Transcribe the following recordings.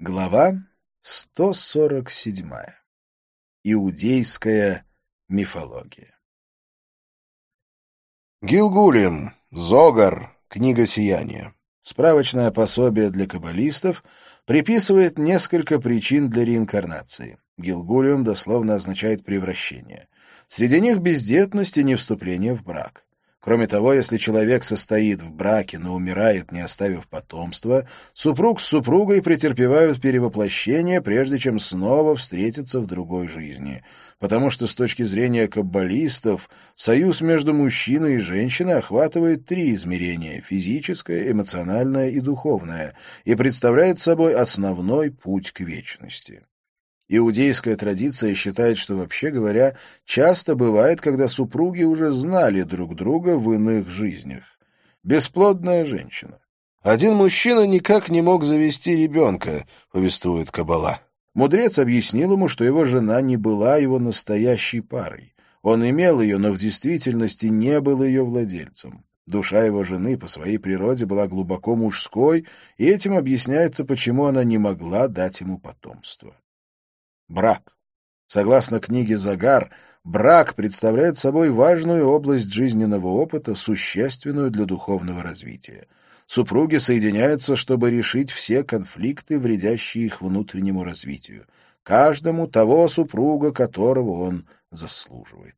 Глава 147. Иудейская мифология. Гилгулим, Зогар, Книга Сияния. Справочное пособие для каббалистов приписывает несколько причин для реинкарнации. Гилгулиум дословно означает «превращение». Среди них бездетность и невступление в брак. Кроме того, если человек состоит в браке, но умирает, не оставив потомства, супруг с супругой претерпевают перевоплощение, прежде чем снова встретиться в другой жизни. Потому что с точки зрения каббалистов, союз между мужчиной и женщиной охватывает три измерения – физическое, эмоциональное и духовное, и представляет собой основной путь к вечности. Иудейская традиция считает, что, вообще говоря, часто бывает, когда супруги уже знали друг друга в иных жизнях. Бесплодная женщина. Один мужчина никак не мог завести ребенка, повествует Кабала. Мудрец объяснил ему, что его жена не была его настоящей парой. Он имел ее, но в действительности не был ее владельцем. Душа его жены по своей природе была глубоко мужской, и этим объясняется, почему она не могла дать ему потомство. Брак. Согласно книге «Загар», брак представляет собой важную область жизненного опыта, существенную для духовного развития. Супруги соединяются, чтобы решить все конфликты, вредящие их внутреннему развитию. Каждому того супруга, которого он заслуживает.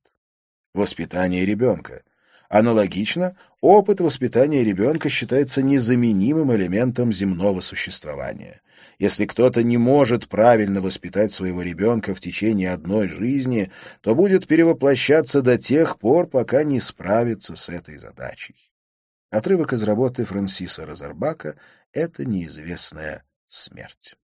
Воспитание ребенка. Аналогично, опыт воспитания ребенка считается незаменимым элементом земного существования. Если кто-то не может правильно воспитать своего ребенка в течение одной жизни, то будет перевоплощаться до тех пор, пока не справится с этой задачей. Отрывок из работы Франсиса Розарбака «Это неизвестная смерть».